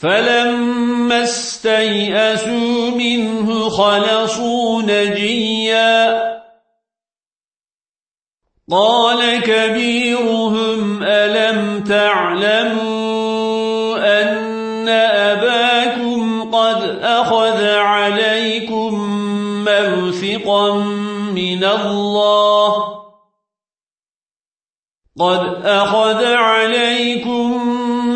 فلما استيئسوا منه خلصوا نجيا قال كبيرهم ألم تعلموا أن أباكم قد أخذ عليكم موثقا من الله قد أخذ عليكم